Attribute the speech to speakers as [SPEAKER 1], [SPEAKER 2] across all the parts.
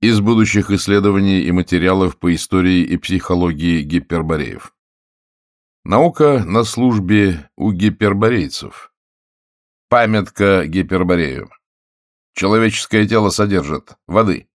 [SPEAKER 1] Из будущих исследований и материалов по истории и психологии гипербореев. Наука на службе у гиперборейцев. Памятка гиперборею. Человеческое тело содержит воды.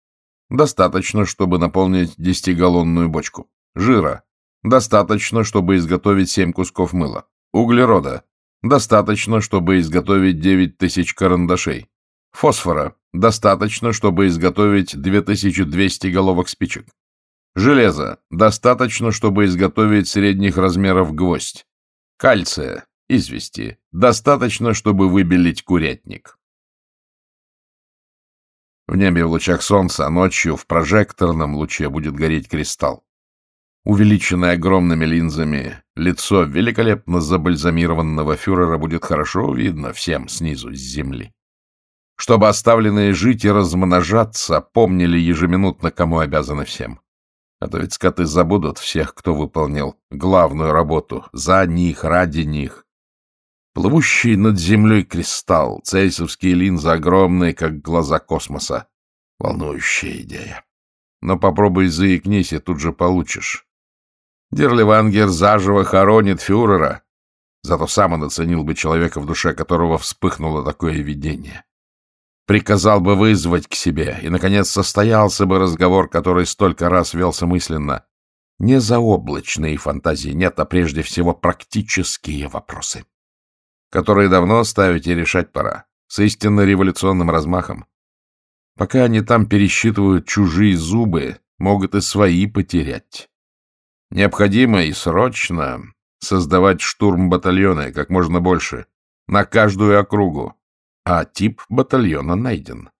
[SPEAKER 1] Достаточно, чтобы наполнить десятигаллонную бочку. Жира. Достаточно, чтобы изготовить семь кусков мыла. Углерода. Достаточно, чтобы изготовить девять тысяч карандашей. Фосфора. Достаточно, чтобы изготовить 2200 головок спичек. Железа. Достаточно, чтобы изготовить средних размеров гвоздь. Кальция. Извести. Достаточно, чтобы выбелить курятник. В небе в лучах солнца, а ночью в прожекторном луче будет гореть кристалл. Увеличенное огромными линзами, лицо великолепно забальзамированного фюрера будет хорошо видно всем снизу с земли. Чтобы оставленные жить и размножаться помнили ежеминутно, кому обязаны всем. А то ведь скоты забудут всех, кто выполнил главную работу. За них, ради них. Плывущий над землей кристалл, цельсовские линзы огромные, как глаза космоса. Волнующая идея. Но попробуй заикнись, и тут же получишь. Дерливангер заживо хоронит фюрера. Зато сам он оценил бы человека, в душе которого вспыхнуло такое видение приказал бы вызвать к себе, и, наконец, состоялся бы разговор, который столько раз велся мысленно. Не заоблачные фантазии нет, а прежде всего практические вопросы, которые давно ставить и решать пора, с истинно революционным размахом. Пока они там пересчитывают чужие зубы, могут и свои потерять. Необходимо и срочно создавать штурм батальоны как можно больше, на каждую округу, а тип батальона найден.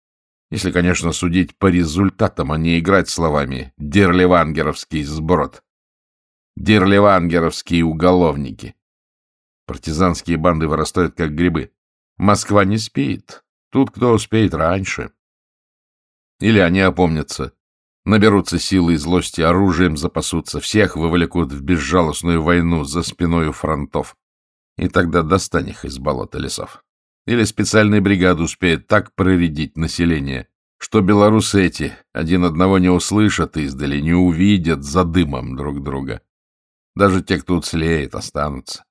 [SPEAKER 1] Если, конечно, судить по результатам, а не играть словами «дерливангеровский сброд». Дерливангеровские уголовники. Партизанские банды вырастают, как грибы. Москва не спит. Тут кто успеет раньше. Или они опомнятся, наберутся силы и злости, оружием запасутся, всех вывлекут в безжалостную войну за спиной фронтов. И тогда достань их из болота лесов. Или специальная бригада успеет так проредить население, что белорусы эти один одного не услышат издали, не увидят за дымом друг друга. Даже те, кто уцелеет, останутся.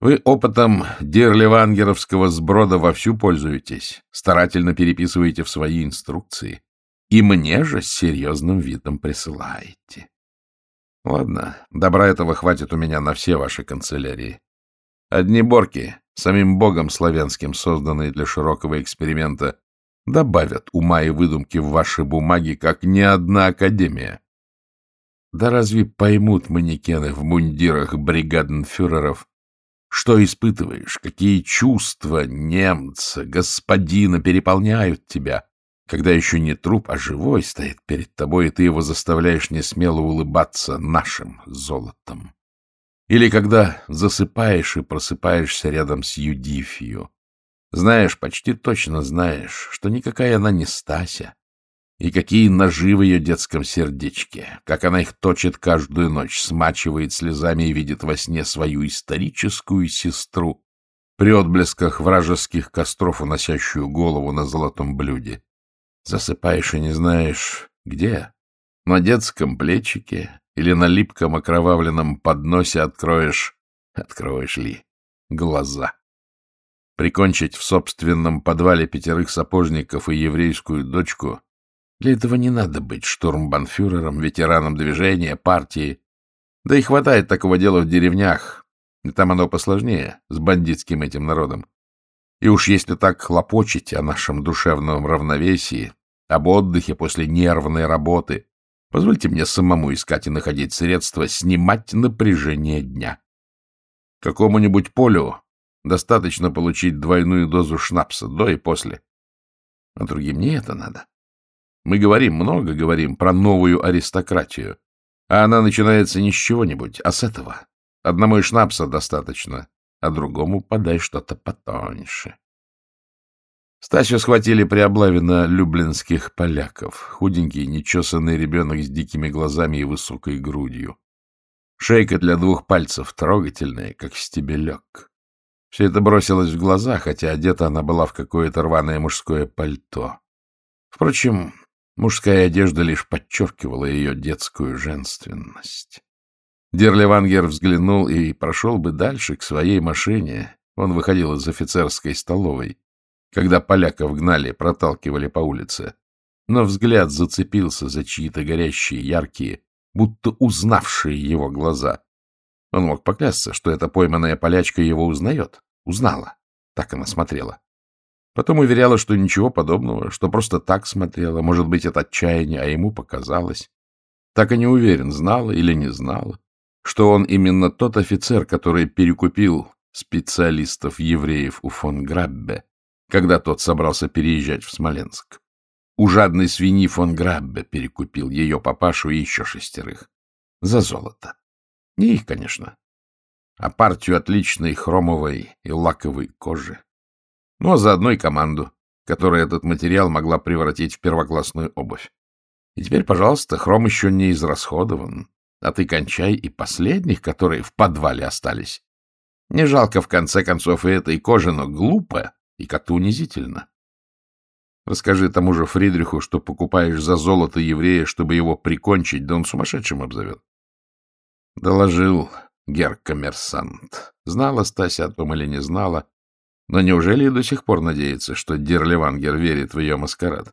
[SPEAKER 1] Вы опытом дерливангеровского сброда вовсю пользуетесь, старательно переписываете в свои инструкции, и мне же с серьезным видом присылаете. Ладно, добра этого хватит у меня на все ваши канцелярии. Одни борки, самим богом славянским, созданные для широкого эксперимента, добавят ума и выдумки в ваши бумаги, как ни одна академия. Да разве поймут манекены в мундирах бригаденфюреров, что испытываешь, какие чувства немца, господина переполняют тебя, когда еще не труп, а живой стоит перед тобой, и ты его заставляешь несмело улыбаться нашим золотом? Или когда засыпаешь и просыпаешься рядом с Юдифью. Знаешь, почти точно знаешь, что никакая она не Стася. И какие ножи в ее детском сердечке, как она их точит каждую ночь, смачивает слезами и видит во сне свою историческую сестру, при отблесках вражеских костров, уносящую голову на золотом блюде. Засыпаешь и не знаешь, где? На детском плечике или на липком окровавленном подносе откроешь, откроешь ли, глаза. Прикончить в собственном подвале пятерых сапожников и еврейскую дочку — для этого не надо быть штурмбанфюрером, ветераном движения, партии. Да и хватает такого дела в деревнях, и там оно посложнее, с бандитским этим народом. И уж если так хлопочете о нашем душевном равновесии, об отдыхе после нервной работы, Позвольте мне самому искать и находить средства снимать напряжение дня. Какому-нибудь полю достаточно получить двойную дозу шнапса до и после. А другим не это надо. Мы говорим, много говорим про новую аристократию, а она начинается не с чего-нибудь, а с этого. Одному и шнапса достаточно, а другому подай что-то потоньше. Стасю схватили при облаве на люблинских поляков. Худенький, нечесанный ребенок с дикими глазами и высокой грудью. Шейка для двух пальцев, трогательная, как стебелек. Все это бросилось в глаза, хотя одета она была в какое-то рваное мужское пальто. Впрочем, Мужская одежда лишь подчеркивала ее детскую женственность. Дерлевангер взглянул и прошел бы дальше, к своей машине. Он выходил из офицерской столовой, когда поляков гнали, проталкивали по улице. Но взгляд зацепился за чьи-то горящие, яркие, будто узнавшие его глаза. Он мог поклясться, что эта пойманная полячка его узнает. Узнала. Так она смотрела. Потом уверяла, что ничего подобного, что просто так смотрела, может быть, от отчаяния, а ему показалось. Так и не уверен, знала или не знала, что он именно тот офицер, который перекупил специалистов-евреев у фон Граббе, когда тот собрался переезжать в Смоленск. У жадной свиньи фон Граббе перекупил ее папашу и еще шестерых. За золото. Не их, конечно, а партию отличной хромовой и лаковой кожи. Ну, а заодно и команду, которая этот материал могла превратить в первоклассную обувь. И теперь, пожалуйста, хром еще не израсходован, а ты кончай и последних, которые в подвале остались. Не жалко, в конце концов, и этой кожи, но глупо и как-то унизительно. Расскажи тому же Фридриху, что покупаешь за золото еврея, чтобы его прикончить, да он сумасшедшим обзовет. Доложил гер-коммерсант. Знала Стася о том или не знала, но неужели и до сих пор надеется, что Дерлевангер верит в ее маскарад?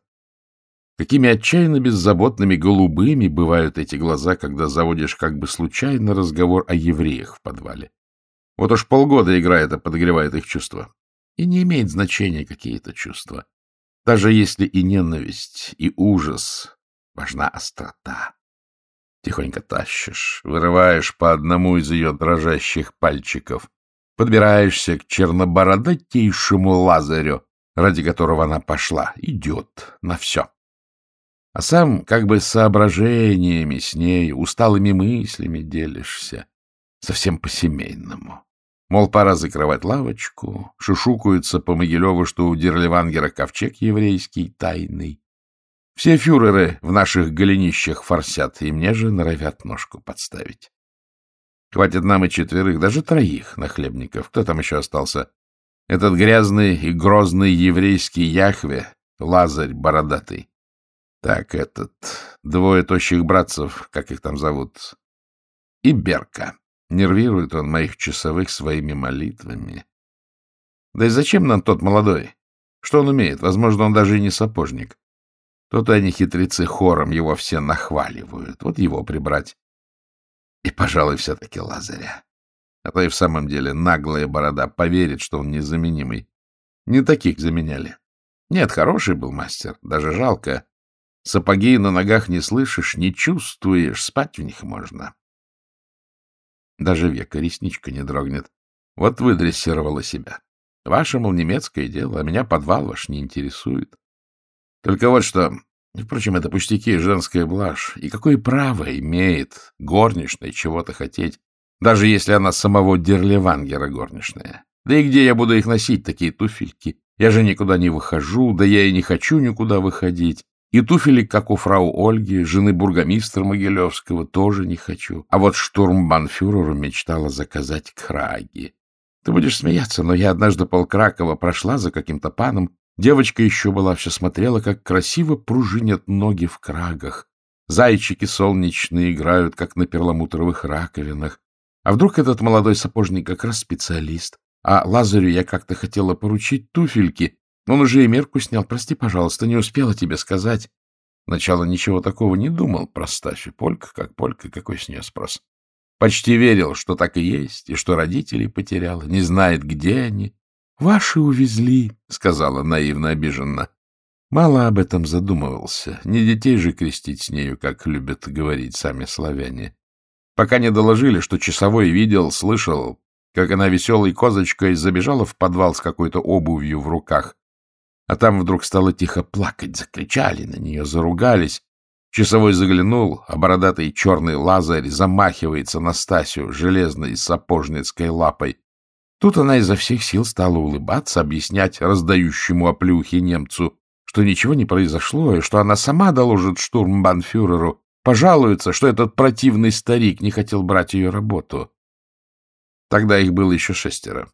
[SPEAKER 1] Какими отчаянно беззаботными голубыми бывают эти глаза, когда заводишь как бы случайно разговор о евреях в подвале. Вот уж полгода игра эта подогревает их чувства. И не имеет значения какие-то чувства. Даже если и ненависть, и ужас, важна острота. Тихонько тащишь, вырываешь по одному из ее дрожащих пальчиков, подбираешься к чернобородатейшему Лазарю, ради которого она пошла, идет на все. А сам как бы соображениями с ней, усталыми мыслями делишься, совсем по-семейному. Мол, пора закрывать лавочку, шушукаются по Могилеву, что у Дерливангера ковчег еврейский, тайный. Все фюреры в наших голенищах форсят, и мне же норовят ножку подставить. Хватит нам и четверых, даже троих нахлебников. Кто там еще остался? Этот грязный и грозный еврейский Яхве, Лазарь бородатый. Так, этот, двое тощих братцев, как их там зовут, и Берка. Нервирует он моих часовых своими молитвами. Да и зачем нам тот молодой? Что он умеет? Возможно, он даже и не сапожник. Тут они, хитрецы, хором его все нахваливают. Вот его прибрать. И, пожалуй, все-таки Лазаря. А то и в самом деле наглая борода поверит, что он незаменимый. Не таких заменяли. Нет, хороший был мастер, даже жалко. Сапоги на ногах не слышишь, не чувствуешь, спать в них можно. Даже века ресничка не дрогнет. Вот выдрессировала себя. Ваше, мол, немецкое дело, а меня подвал ваш не интересует. Только вот что... Впрочем, это пустяки, женская блажь. И какое право имеет горничная чего-то хотеть, даже если она самого Дерлевангера горничная? Да и где я буду их носить, такие туфельки? Я же никуда не выхожу, да я и не хочу никуда выходить. И туфелек, как у фрау Ольги, жены бургомистра Могилевского, тоже не хочу. А вот штурмбанфюреру мечтала заказать краги. Ты будешь смеяться, но я однажды полкракова прошла за каким-то паном, Девочка еще была, все смотрела, как красиво пружинят ноги в крагах. Зайчики солнечные играют, как на перламутровых раковинах. А вдруг этот молодой сапожник как раз специалист? А Лазарю я как-то хотела поручить туфельки. Он уже и мерку снял. Прости, пожалуйста, не успела тебе сказать. Начало ничего такого не думал про Стафи. Полька как полька, какой с нее спрос? Почти верил, что так и есть, и что родителей потеряла, не знает, где они. — Ваши увезли, — сказала наивно обиженно. Мало об этом задумывался. Не детей же крестить с нею, как любят говорить сами славяне. Пока не доложили, что часовой видел, слышал, как она веселой козочкой забежала в подвал с какой-то обувью в руках. А там вдруг стало тихо плакать, закричали на нее, заругались. Часовой заглянул, а бородатый черный лазарь замахивается на Стасю железной сапожницкой лапой. Тут она изо всех сил стала улыбаться, объяснять раздающему оплюхи немцу, что ничего не произошло, и что она сама доложит штурмбанфюреру, пожалуется, что этот противный старик не хотел брать ее работу. Тогда их было еще шестеро.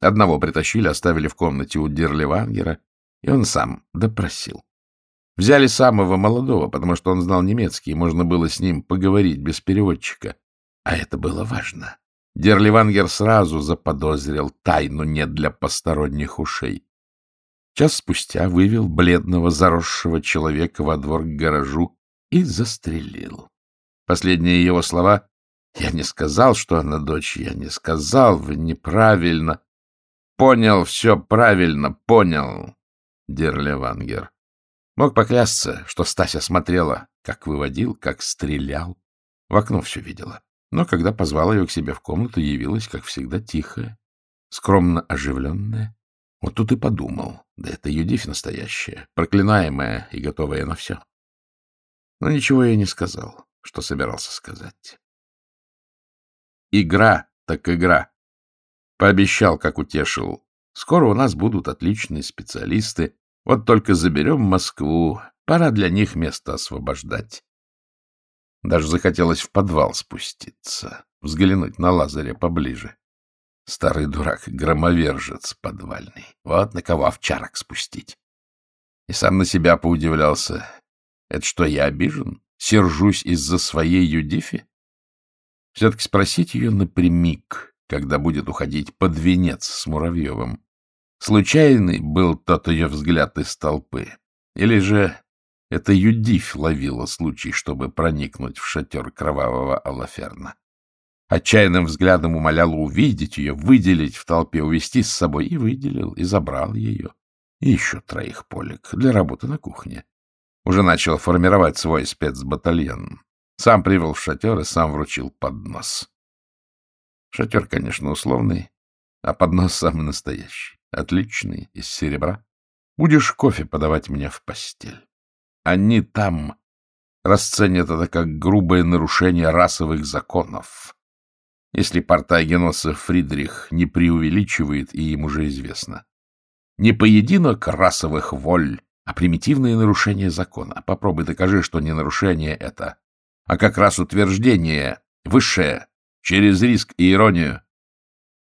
[SPEAKER 1] Одного притащили, оставили в комнате у Дерлевангера, и он сам допросил. Взяли самого молодого, потому что он знал немецкий, и можно было с ним поговорить без переводчика. А это было важно. Дерливангер сразу заподозрил тайну не для посторонних ушей. Час спустя вывел бледного, заросшего человека во двор к гаражу и застрелил. Последние его слова «Я не сказал, что она дочь, я не сказал, вы неправильно». «Понял, все правильно, понял», Дерлевангер. Мог поклясться, что Стася смотрела, как выводил, как стрелял. В окно все видела. Но когда позвал ее к себе в комнату, явилась, как всегда, тихая, скромно оживленная. Вот тут и подумал, да это Юдифь настоящая, проклинаемая и готовая на все. Но ничего я не сказал, что собирался сказать. Игра так игра. Пообещал, как утешил. Скоро у нас будут отличные специалисты, вот только заберем Москву, пора для них место освобождать. Даже захотелось в подвал спуститься, взглянуть на Лазаря поближе. Старый дурак, громовержец подвальный. Вот на кого овчарок спустить. И сам на себя поудивлялся. Это что, я обижен? Сержусь из-за своей Юдифи? Все-таки спросить ее напрямик, когда будет уходить под венец с Муравьевым. Случайный был тот ее взгляд из толпы? Или же это Юдифь ловила случай, чтобы проникнуть в шатер кровавого Алаферна? Отчаянным взглядом умоляла увидеть ее, выделить в толпе, увести с собой, и выделил, и забрал ее. И еще троих полек для работы на кухне. Уже начал формировать свой спецбатальон. Сам привел в шатер и сам вручил поднос. Шатер, конечно, условный, а поднос самый настоящий отличный, из серебра. Будешь кофе подавать мне в постель. Они там расценят это как грубое нарушение расовых законов. Если Портагеноса Фридрих не преувеличивает, и им уже известно. Не поединок расовых воль, а примитивное нарушение закона. Попробуй докажи, что не нарушение это, а как раз утверждение высшее, через риск и иронию.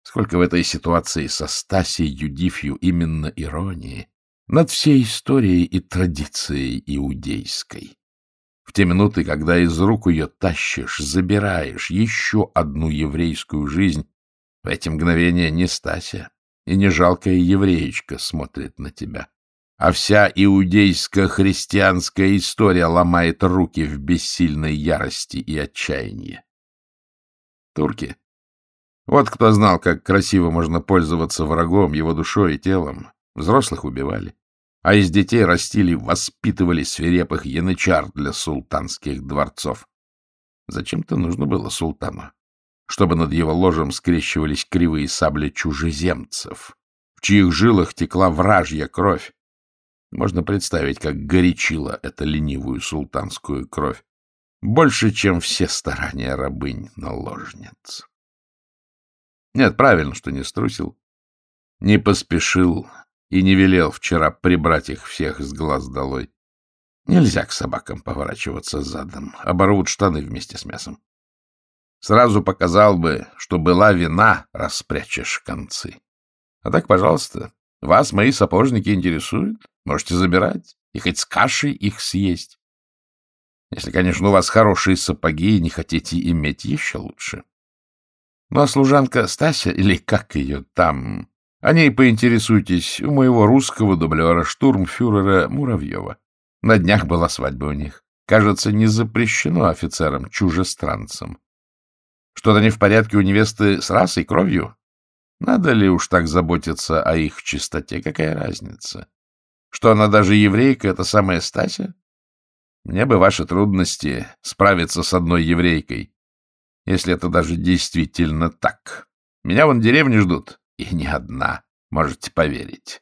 [SPEAKER 1] Сколько в этой ситуации со Стасей Юдифью именно иронии над всей историей и традицией иудейской. В те минуты, когда из рук ее тащишь, забираешь еще одну еврейскую жизнь, в эти мгновения не Стася и не жалкая евреечка смотрит на тебя, а вся иудейско-христианская история ломает руки в бессильной ярости и отчаянии. Турки вот кто знал, как красиво можно пользоваться врагом, его душой и телом. Взрослых убивали. А из детей растили, воспитывали свирепых янычар для султанских дворцов. Зачем-то нужно было султану, чтобы над его ложем скрещивались кривые сабли чужеземцев, в чьих жилах текла вражья кровь. Можно представить, как горячила эта ленивую султанскую кровь. Больше, чем все старания рабынь-наложниц. Нет, правильно, что не струсил, не поспешил и не велел вчера прибрать их всех с глаз долой. Нельзя к собакам поворачиваться задом, оборвут штаны вместе с мясом. Сразу показал бы, что была вина, распрячешь концы. А так, пожалуйста, вас мои сапожники интересуют, можете забирать и хоть с кашей их съесть. Если, конечно, у вас хорошие сапоги и не хотите иметь еще лучше. Ну, а служанка Стася, или как ее там, о ней поинтересуйтесь у моего русского дублера, штурмфюрера Муравьева. На днях была свадьба у них. Кажется, не запрещено офицерам-чужестранцам. Что-то не в порядке у невесты с расой, кровью? Надо ли уж так заботиться о их чистоте? Какая разница? Что она даже еврейка, это самая Стася? Мне бы ваши трудности справиться с одной еврейкой если это даже действительно так. Меня вон деревни ждут, и не одна, можете поверить.